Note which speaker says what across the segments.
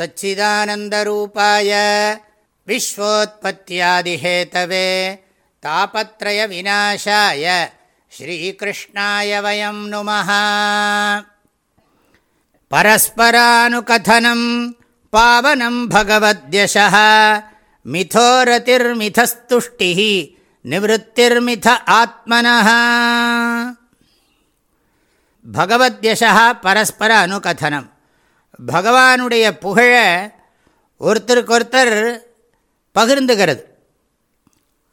Speaker 1: सच्चिदानन्दरूपाय विश्वोत्पत्त्यादिहेतवे तापत्रयविनाशाय श्रीकृष्णाय वयं नुमः परस्परानुकथनं पावनं भगवद्यशः मिथोरतिर्मिथस्तुष्टिः निवृत्तिर्मिथ आत्मनः भगवद्यशः परस्पर अनुकथनं பகவானுடைய புகழை ஒருத்தருக்கொருத்தர் பகிர்ந்துகிறது.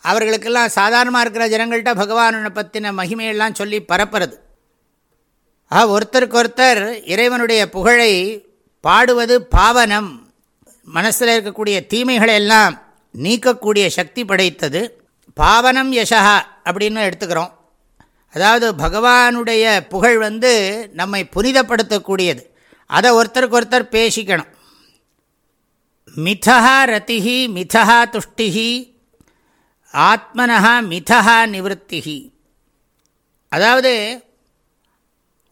Speaker 1: அவர்களுக்கெல்லாம் சாதாரணமாக இருக்கிற ஜனங்கள்கிட்ட பகவானை பற்றின மகிமையெல்லாம் சொல்லி பரப்புறது. ஆ ஒருத்தருக்கொருத்தர் இறைவனுடைய புகழை பாடுவது பாவனம். மனசில் இருக்கக்கூடிய தீமைகளை எல்லாம் நீக்கக்கூடிய சக்தி படைத்தது. பாவனம் யசா அப்படின்னு எடுத்துக்கிறோம். அதாவது பகவானுடைய புகழ் வந்து நம்மை புனிதப்படுத்தக்கூடியது. அதை ஒருத்தருக்கு ஒருத்தர் பேசிக்கணும். மிதா ரத்திஹி மிதா துஷ்டிஹி ஆத்மனஹா மிதா நிவத்திஹி அதாவது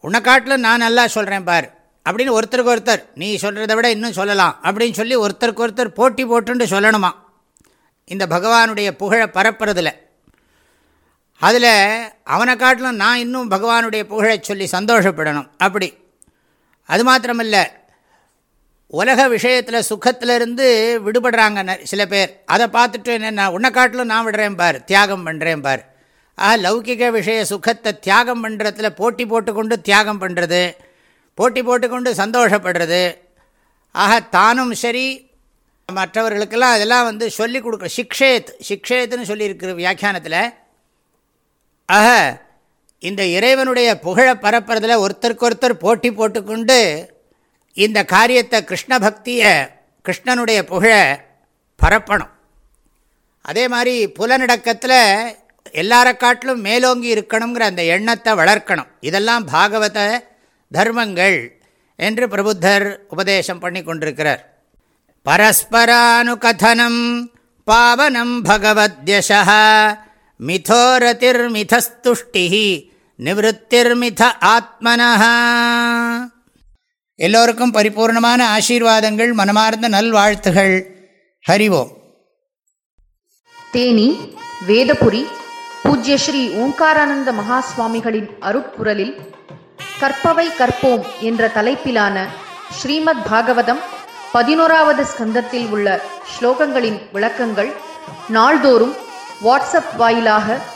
Speaker 1: உன்னை காட்டில் நான் நல்லா சொல்கிறேன் பார் அப்படின்னு ஒருத்தருக்கு ஒருத்தர் நீ சொல்கிறத விட இன்னும் சொல்லலாம் அப்படின்னு சொல்லி ஒருத்தருக்கு ஒருத்தர் போட்டி போட்டுன்னு சொல்லணுமா? இந்த பகவானுடைய புகழை பரப்புறதில். அதில் அவனை காட்டிலும் நான் இன்னும் பகவானுடைய புகழை சொல்லி சந்தோஷப்படணும் அப்படி. அது மாத்திரமில்லை உலக விஷயத்தில் சுகத்திலிருந்து விடுபடுறாங்க சில பேர். அதை பார்த்துட்டு என்னென்ன உன்னை காட்டிலும் நான் விடுறேன் பார் தியாகம் பண்ணுறேன் பார். ஆக லௌகிக விஷய சுகத்தை தியாகம் பண்ணுறதுல போட்டி போட்டுக்கொண்டு தியாகம் பண்ணுறது போட்டி போட்டுக்கொண்டு சந்தோஷப்படுறது. ஆக தானும் சரி மற்றவர்களுக்கெல்லாம் அதெல்லாம் வந்து சொல்லி கொடுக்குற சிக்ஷேத் சிக்ஷேத்துன்னு சொல்லியிருக்கிற வியாக்கியானத்தில் ஆக இந்த இறைவனுடைய புகழை பரப்புறதில் ஒருத்தருக்கொருத்தர் போட்டி போட்டுக்கொண்டு இந்த காரியத்தை கிருஷ்ண பக்தியை கிருஷ்ணனுடைய புகழை பரப்பணும். அதே மாதிரி புலநடக்கத்தில் எல்லார காட்டிலும் மேலோங்கி இருக்கணுங்கிற அந்த எண்ணத்தை வளர்க்கணும். இதெல்லாம் பாகவத தர்மங்கள் என்று பிரபுத்தர் உபதேசம் பண்ணி கொண்டிருக்கிறார். பரஸ்பரானுகதனம் பாவனம் பகவத்யசா மிதோரதிர்மிதஸ்துஷ்டி நிவத்திர்மித ஆத்மனா எல்லோருக்கும் பரிபூர்ணமான ஆசீர்வாதங்கள் மனமார்ந்த நல்வாழ்த்துகள். ஹரிவோம்
Speaker 2: தேனி வேதபுரி பூஜ்ய ஸ்ரீ ஓங்காரானந்த மகா சுவாமிகளின் அருட்குரலில் கற்பவை கற்போம் என்ற தலைப்பிலான ஸ்ரீமத் பாகவதம் பதினோராவது ஸ்கந்தத்தில் உள்ள ஸ்லோகங்களின் விளக்கங்கள் நாள்தோறும் வாட்ஸ்அப் வாயிலாக